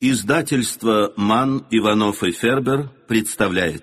Издательство «Ман, Иванов и Фербер» представляет.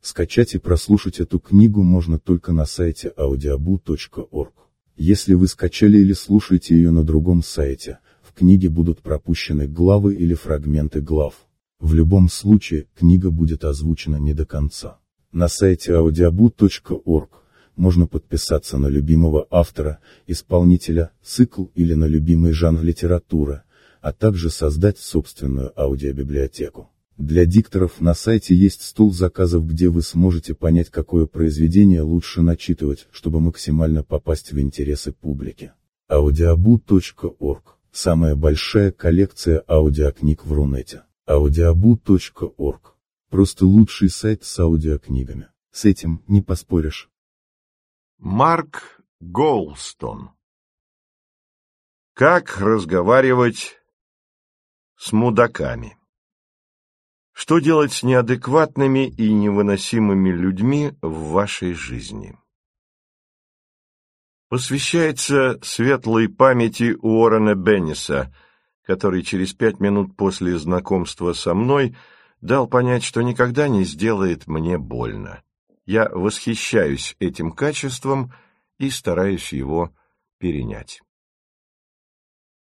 Скачать и прослушать эту книгу можно только на сайте audiobu.org. Если вы скачали или слушаете ее на другом сайте, в книге будут пропущены главы или фрагменты глав. В любом случае, книга будет озвучена не до конца. На сайте audiobu.org можно подписаться на любимого автора, исполнителя, цикл или на любимый жанр литературы, а также создать собственную аудиобиблиотеку. Для дикторов на сайте есть стол заказов, где вы сможете понять, какое произведение лучше начитывать, чтобы максимально попасть в интересы публики. audiobu.org – самая большая коллекция аудиокниг в Рунете. audiobu.org – просто лучший сайт с аудиокнигами. С этим не поспоришь. Марк Голстон Как разговаривать с мудаками? Что делать с неадекватными и невыносимыми людьми в вашей жизни? Посвящается светлой памяти Уоррена Бенниса, который через пять минут после знакомства со мной дал понять, что никогда не сделает мне больно. Я восхищаюсь этим качеством и стараюсь его перенять.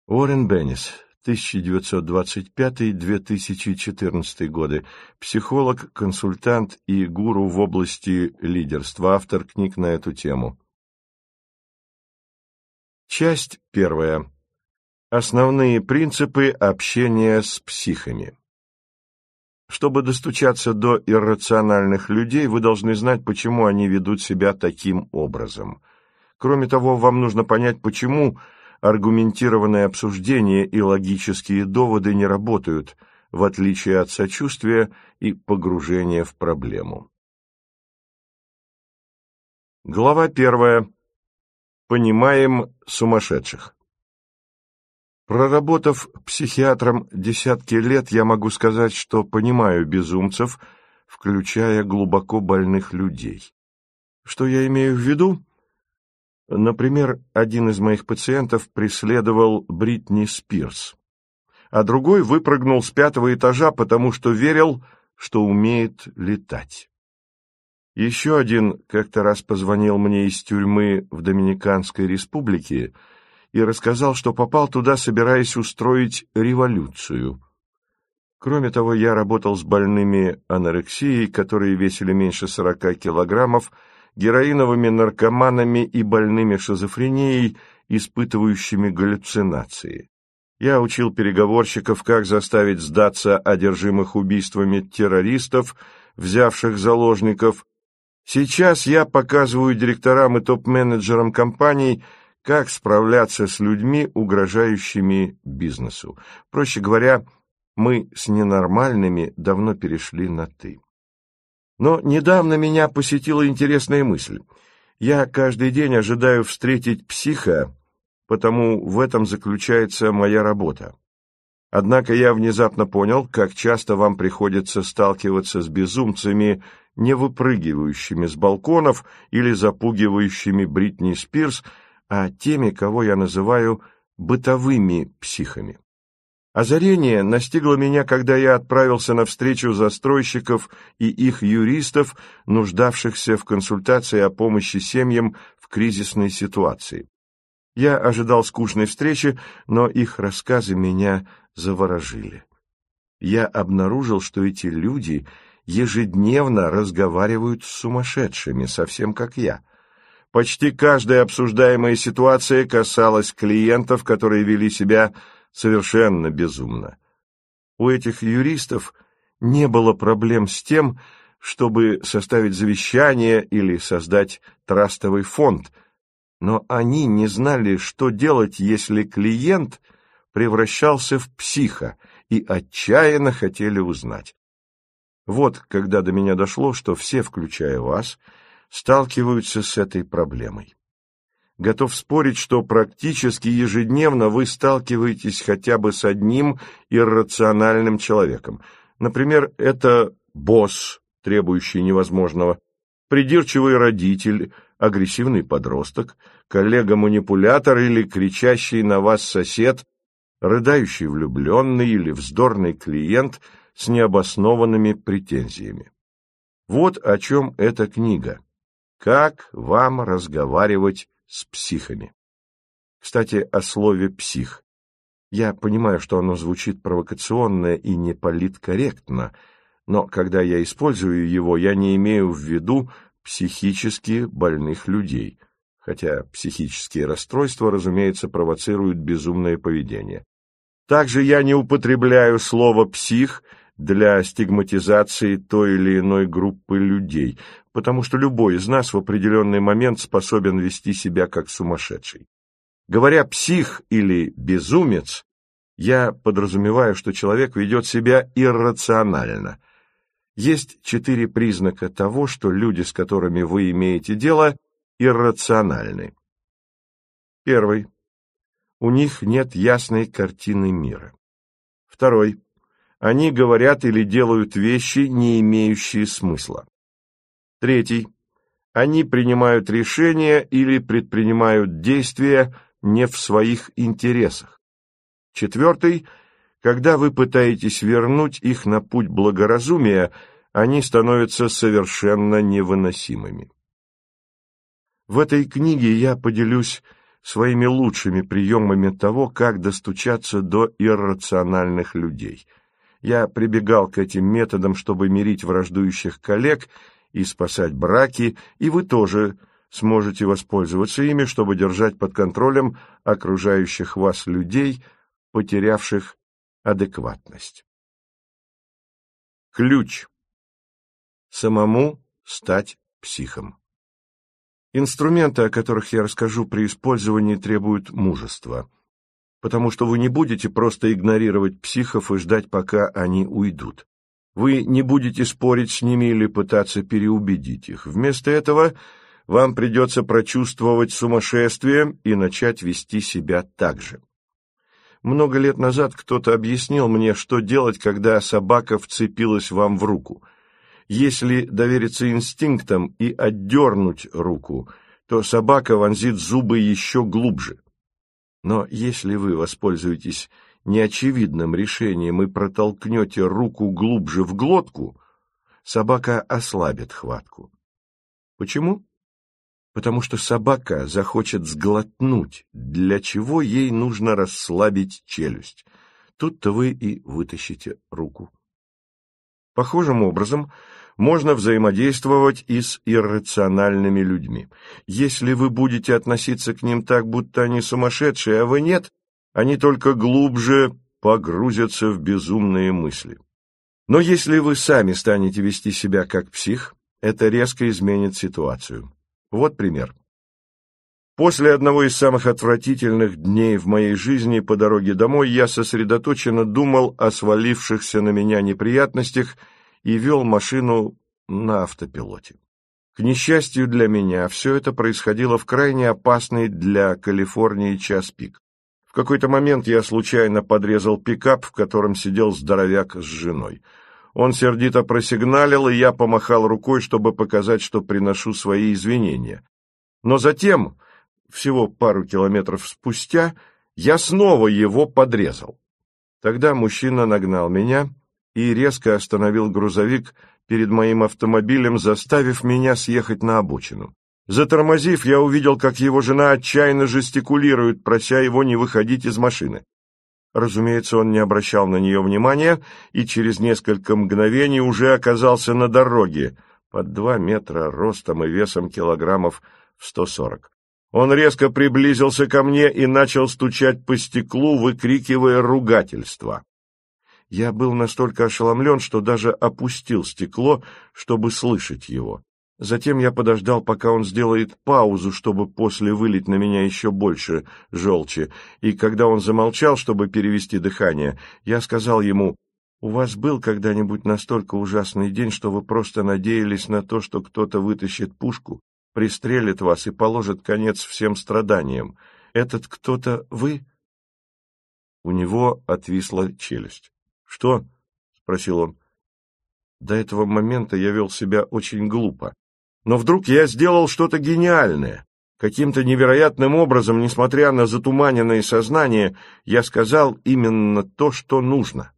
Уоррен Беннис, 1925-2014 годы, психолог, консультант и гуру в области лидерства, автор книг на эту тему. Часть первая. Основные принципы общения с психами. Чтобы достучаться до иррациональных людей, вы должны знать, почему они ведут себя таким образом. Кроме того, вам нужно понять, почему аргументированное обсуждение и логические доводы не работают, в отличие от сочувствия и погружения в проблему. Глава первая. Понимаем сумасшедших. Проработав психиатром десятки лет, я могу сказать, что понимаю безумцев, включая глубоко больных людей. Что я имею в виду? Например, один из моих пациентов преследовал Бритни Спирс, а другой выпрыгнул с пятого этажа, потому что верил, что умеет летать. Еще один как-то раз позвонил мне из тюрьмы в Доминиканской республике и рассказал, что попал туда, собираясь устроить революцию. Кроме того, я работал с больными анорексией, которые весили меньше сорока килограммов, героиновыми наркоманами и больными шизофренией, испытывающими галлюцинации. Я учил переговорщиков, как заставить сдаться одержимых убийствами террористов, взявших заложников. Сейчас я показываю директорам и топ-менеджерам компаний, как справляться с людьми, угрожающими бизнесу. Проще говоря, мы с ненормальными давно перешли на «ты». Но недавно меня посетила интересная мысль. Я каждый день ожидаю встретить психа, потому в этом заключается моя работа. Однако я внезапно понял, как часто вам приходится сталкиваться с безумцами, не выпрыгивающими с балконов или запугивающими Бритни Спирс, а теми, кого я называю бытовыми психами. Озарение настигло меня, когда я отправился на встречу застройщиков и их юристов, нуждавшихся в консультации о помощи семьям в кризисной ситуации. Я ожидал скучной встречи, но их рассказы меня заворожили. Я обнаружил, что эти люди ежедневно разговаривают с сумасшедшими, совсем как я. Почти каждая обсуждаемая ситуация касалась клиентов, которые вели себя совершенно безумно. У этих юристов не было проблем с тем, чтобы составить завещание или создать трастовый фонд, но они не знали, что делать, если клиент превращался в психа, и отчаянно хотели узнать. Вот когда до меня дошло, что все, включая вас, сталкиваются с этой проблемой. готов спорить, что практически ежедневно вы сталкиваетесь хотя бы с одним иррациональным человеком. Например, это босс, требующий невозможного, придирчивый родитель, агрессивный подросток, коллега-манипулятор или кричащий на вас сосед, рыдающий влюбленный или вздорный клиент с необоснованными претензиями. Вот о чем эта книга. Как вам разговаривать с психами? Кстати, о слове «псих». Я понимаю, что оно звучит провокационно и не политкорректно, но когда я использую его, я не имею в виду психически больных людей, хотя психические расстройства, разумеется, провоцируют безумное поведение. Также я не употребляю слово «псих» для стигматизации той или иной группы людей, потому что любой из нас в определенный момент способен вести себя как сумасшедший. Говоря «псих» или «безумец», я подразумеваю, что человек ведет себя иррационально. Есть четыре признака того, что люди, с которыми вы имеете дело, иррациональны. Первый. У них нет ясной картины мира. Второй. Они говорят или делают вещи, не имеющие смысла. Третий. Они принимают решения или предпринимают действия не в своих интересах. Четвертый. Когда вы пытаетесь вернуть их на путь благоразумия, они становятся совершенно невыносимыми. В этой книге я поделюсь своими лучшими приемами того, как достучаться до иррациональных людей. Я прибегал к этим методам, чтобы мирить враждующих коллег и спасать браки, и вы тоже сможете воспользоваться ими, чтобы держать под контролем окружающих вас людей, потерявших адекватность. Ключ. Самому стать психом. Инструменты, о которых я расскажу при использовании, требуют мужества, потому что вы не будете просто игнорировать психов и ждать, пока они уйдут. Вы не будете спорить с ними или пытаться переубедить их. Вместо этого вам придется прочувствовать сумасшествие и начать вести себя так же. Много лет назад кто-то объяснил мне, что делать, когда собака вцепилась вам в руку – если довериться инстинктам и отдернуть руку, то собака вонзит зубы еще глубже. Но если вы воспользуетесь неочевидным решением и протолкнете руку глубже в глотку, собака ослабит хватку. Почему? Потому что собака захочет сглотнуть, для чего ей нужно расслабить челюсть. Тут-то вы и вытащите руку. Похожим образом можно взаимодействовать и с иррациональными людьми. Если вы будете относиться к ним так, будто они сумасшедшие, а вы нет, они только глубже погрузятся в безумные мысли. Но если вы сами станете вести себя как псих, это резко изменит ситуацию. Вот пример. После одного из самых отвратительных дней в моей жизни по дороге домой я сосредоточенно думал о свалившихся на меня неприятностях и вел машину на автопилоте. К несчастью для меня, все это происходило в крайне опасный для Калифорнии час пик. В какой-то момент я случайно подрезал пикап, в котором сидел здоровяк с женой. Он сердито просигналил, и я помахал рукой, чтобы показать, что приношу свои извинения. Но затем всего пару километров спустя, я снова его подрезал. Тогда мужчина нагнал меня и резко остановил грузовик перед моим автомобилем, заставив меня съехать на обочину. Затормозив, я увидел, как его жена отчаянно жестикулирует, прося его не выходить из машины. Разумеется, он не обращал на нее внимания и через несколько мгновений уже оказался на дороге, под два метра ростом и весом килограммов в сто сорок. Он резко приблизился ко мне и начал стучать по стеклу, выкрикивая ругательства. Я был настолько ошеломлен, что даже опустил стекло, чтобы слышать его. Затем я подождал, пока он сделает паузу, чтобы после вылить на меня еще больше желчи, и когда он замолчал, чтобы перевести дыхание, я сказал ему, «У вас был когда-нибудь настолько ужасный день, что вы просто надеялись на то, что кто-то вытащит пушку? Пристрелит вас и положит конец всем страданиям. Этот кто-то вы?» У него отвисла челюсть. «Что?» — спросил он. До этого момента я вел себя очень глупо. Но вдруг я сделал что-то гениальное. Каким-то невероятным образом, несмотря на затуманенное сознание, я сказал именно то, что нужно.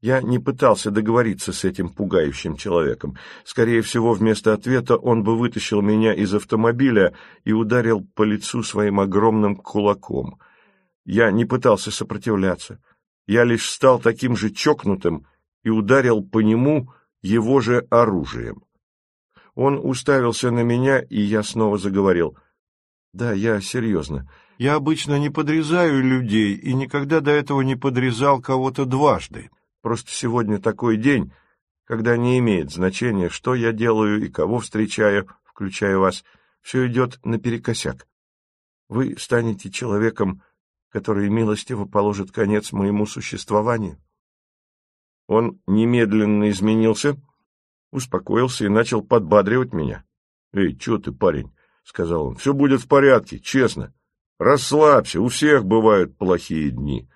Я не пытался договориться с этим пугающим человеком. Скорее всего, вместо ответа он бы вытащил меня из автомобиля и ударил по лицу своим огромным кулаком. Я не пытался сопротивляться. Я лишь стал таким же чокнутым и ударил по нему его же оружием. Он уставился на меня, и я снова заговорил. Да, я серьезно. Я обычно не подрезаю людей и никогда до этого не подрезал кого-то дважды. Просто сегодня такой день, когда не имеет значения, что я делаю и кого встречаю, включая вас. Все идет наперекосяк. Вы станете человеком, который милостиво положит конец моему существованию. Он немедленно изменился, успокоился и начал подбадривать меня. — Эй, что ты, парень? — сказал он. — Все будет в порядке, честно. Расслабься, у всех бывают плохие дни.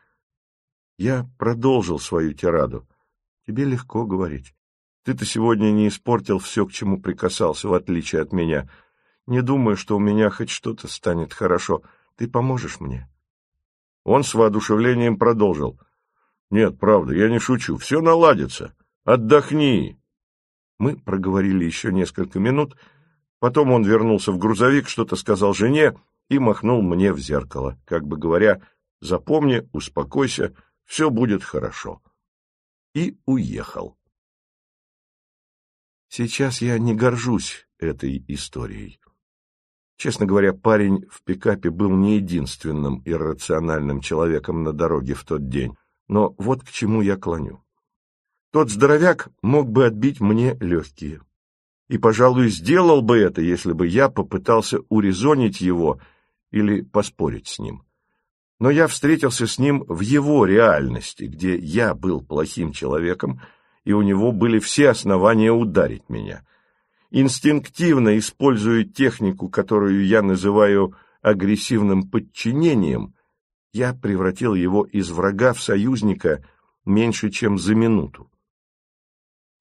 Я продолжил свою тираду. Тебе легко говорить. Ты-то сегодня не испортил все, к чему прикасался, в отличие от меня. Не думаю, что у меня хоть что-то станет хорошо. Ты поможешь мне? Он с воодушевлением продолжил. Нет, правда, я не шучу. Все наладится. Отдохни. Мы проговорили еще несколько минут, Потом он вернулся в грузовик, что-то сказал жене и махнул мне в зеркало, как бы говоря, «Запомни, успокойся, все будет хорошо». И уехал. Сейчас я не горжусь этой историей. Честно говоря, парень в пикапе был не единственным иррациональным человеком на дороге в тот день, но вот к чему я клоню. Тот здоровяк мог бы отбить мне легкие и, пожалуй, сделал бы это, если бы я попытался урезонить его или поспорить с ним. Но я встретился с ним в его реальности, где я был плохим человеком, и у него были все основания ударить меня. Инстинктивно используя технику, которую я называю агрессивным подчинением, я превратил его из врага в союзника меньше, чем за минуту.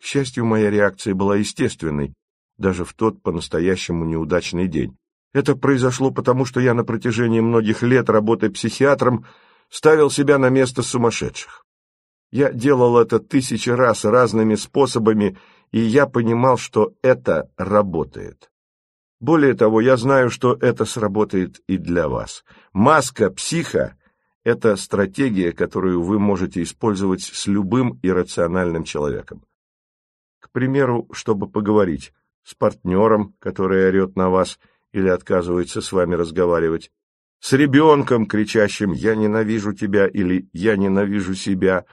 К счастью, моя реакция была естественной, даже в тот по-настоящему неудачный день. Это произошло потому, что я на протяжении многих лет работы психиатром ставил себя на место сумасшедших. Я делал это тысячи раз разными способами, и я понимал, что это работает. Более того, я знаю, что это сработает и для вас. Маска психа – это стратегия, которую вы можете использовать с любым иррациональным человеком. К примеру, чтобы поговорить, с партнером, который орет на вас или отказывается с вами разговаривать, с ребенком, кричащим «я ненавижу тебя» или «я ненавижу себя»,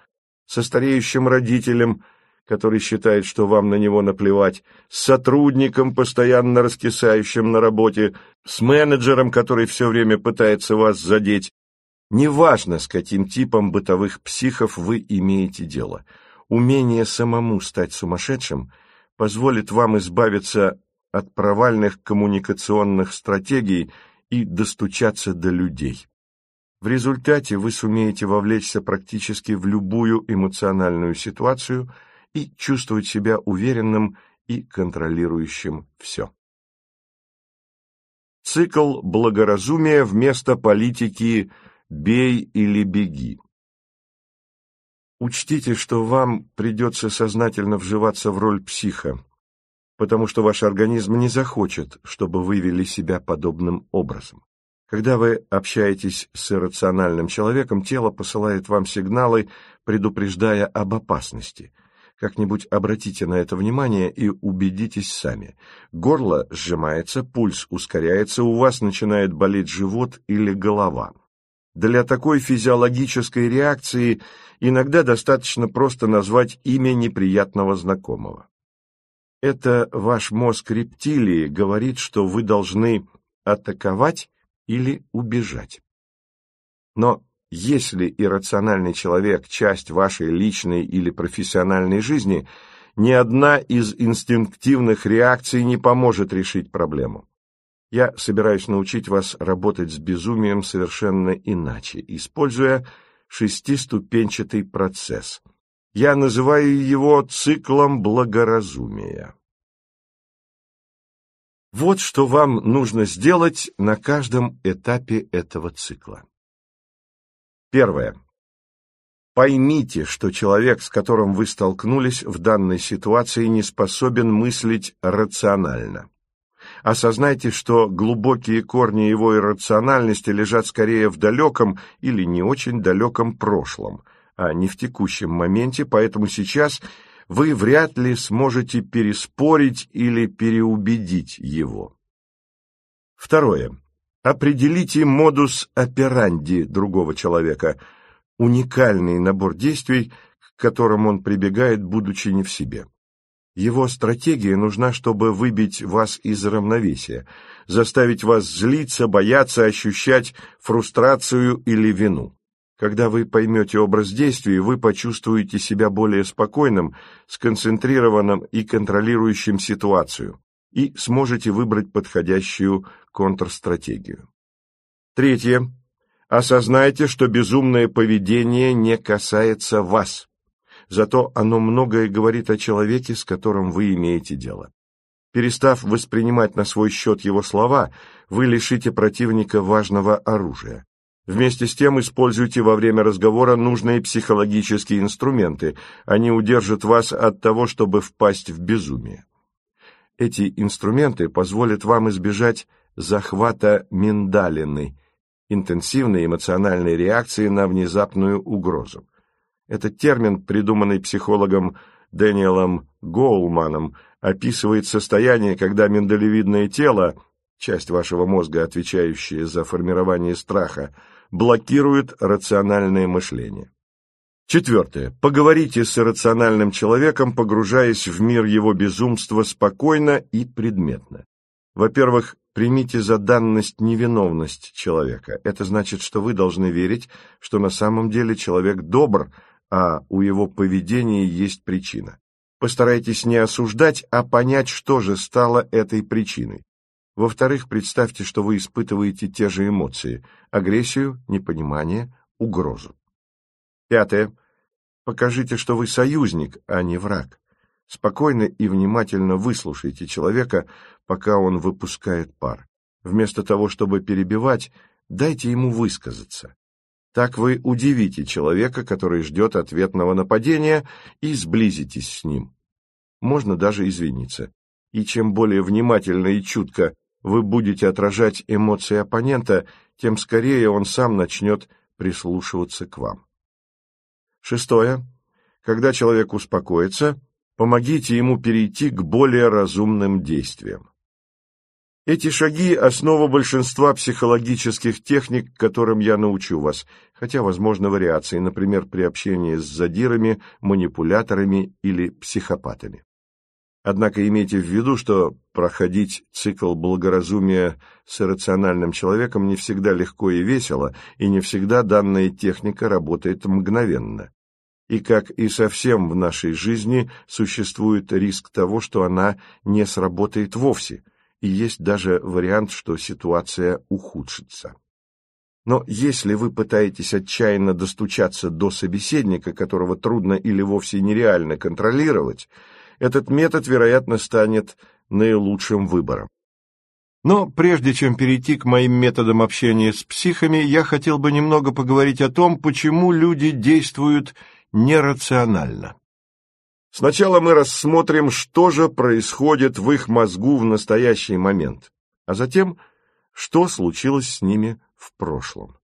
со стареющим родителем, который считает, что вам на него наплевать, с сотрудником, постоянно раскисающим на работе, с менеджером, который все время пытается вас задеть. Неважно, с каким типом бытовых психов вы имеете дело. Умение самому стать сумасшедшим – позволит вам избавиться от провальных коммуникационных стратегий и достучаться до людей. В результате вы сумеете вовлечься практически в любую эмоциональную ситуацию и чувствовать себя уверенным и контролирующим все. Цикл благоразумия вместо политики «бей или беги». Учтите, что вам придется сознательно вживаться в роль психа, потому что ваш организм не захочет, чтобы вы вели себя подобным образом. Когда вы общаетесь с иррациональным человеком, тело посылает вам сигналы, предупреждая об опасности. Как-нибудь обратите на это внимание и убедитесь сами. Горло сжимается, пульс ускоряется, у вас начинает болеть живот или голова. Для такой физиологической реакции иногда достаточно просто назвать имя неприятного знакомого. Это ваш мозг рептилии говорит, что вы должны атаковать или убежать. Но если иррациональный человек – часть вашей личной или профессиональной жизни, ни одна из инстинктивных реакций не поможет решить проблему. Я собираюсь научить вас работать с безумием совершенно иначе, используя шестиступенчатый процесс. Я называю его циклом благоразумия. Вот что вам нужно сделать на каждом этапе этого цикла. Первое. Поймите, что человек, с которым вы столкнулись в данной ситуации, не способен мыслить рационально. Осознайте, что глубокие корни его иррациональности лежат скорее в далеком или не очень далеком прошлом, а не в текущем моменте, поэтому сейчас вы вряд ли сможете переспорить или переубедить его. Второе. Определите модус операнди другого человека, уникальный набор действий, к которым он прибегает, будучи не в себе. Его стратегия нужна, чтобы выбить вас из равновесия, заставить вас злиться, бояться, ощущать фрустрацию или вину. Когда вы поймете образ действий, вы почувствуете себя более спокойным, сконцентрированным и контролирующим ситуацию, и сможете выбрать подходящую контрстратегию. Третье. Осознайте, что безумное поведение не касается вас зато оно многое говорит о человеке, с которым вы имеете дело. Перестав воспринимать на свой счет его слова, вы лишите противника важного оружия. Вместе с тем используйте во время разговора нужные психологические инструменты, они удержат вас от того, чтобы впасть в безумие. Эти инструменты позволят вам избежать захвата миндалины, интенсивной эмоциональной реакции на внезапную угрозу. Этот термин, придуманный психологом Дэниелом Гоулманом, описывает состояние, когда миндалевидное тело, часть вашего мозга, отвечающая за формирование страха, блокирует рациональное мышление. Четвертое. Поговорите с иррациональным человеком, погружаясь в мир его безумства спокойно и предметно. Во-первых, примите за данность невиновность человека. Это значит, что вы должны верить, что на самом деле человек добр, а у его поведения есть причина. Постарайтесь не осуждать, а понять, что же стало этой причиной. Во-вторых, представьте, что вы испытываете те же эмоции – агрессию, непонимание, угрозу. Пятое. Покажите, что вы союзник, а не враг. Спокойно и внимательно выслушайте человека, пока он выпускает пар. Вместо того, чтобы перебивать, дайте ему высказаться. Так вы удивите человека, который ждет ответного нападения, и сблизитесь с ним. Можно даже извиниться. И чем более внимательно и чутко вы будете отражать эмоции оппонента, тем скорее он сам начнет прислушиваться к вам. Шестое. Когда человек успокоится, помогите ему перейти к более разумным действиям. Эти шаги – основа большинства психологических техник, которым я научу вас, хотя, возможно, вариации, например, при общении с задирами, манипуляторами или психопатами. Однако имейте в виду, что проходить цикл благоразумия с иррациональным человеком не всегда легко и весело, и не всегда данная техника работает мгновенно. И как и совсем в нашей жизни, существует риск того, что она не сработает вовсе – и есть даже вариант, что ситуация ухудшится. Но если вы пытаетесь отчаянно достучаться до собеседника, которого трудно или вовсе нереально контролировать, этот метод, вероятно, станет наилучшим выбором. Но прежде чем перейти к моим методам общения с психами, я хотел бы немного поговорить о том, почему люди действуют нерационально. Сначала мы рассмотрим, что же происходит в их мозгу в настоящий момент, а затем, что случилось с ними в прошлом.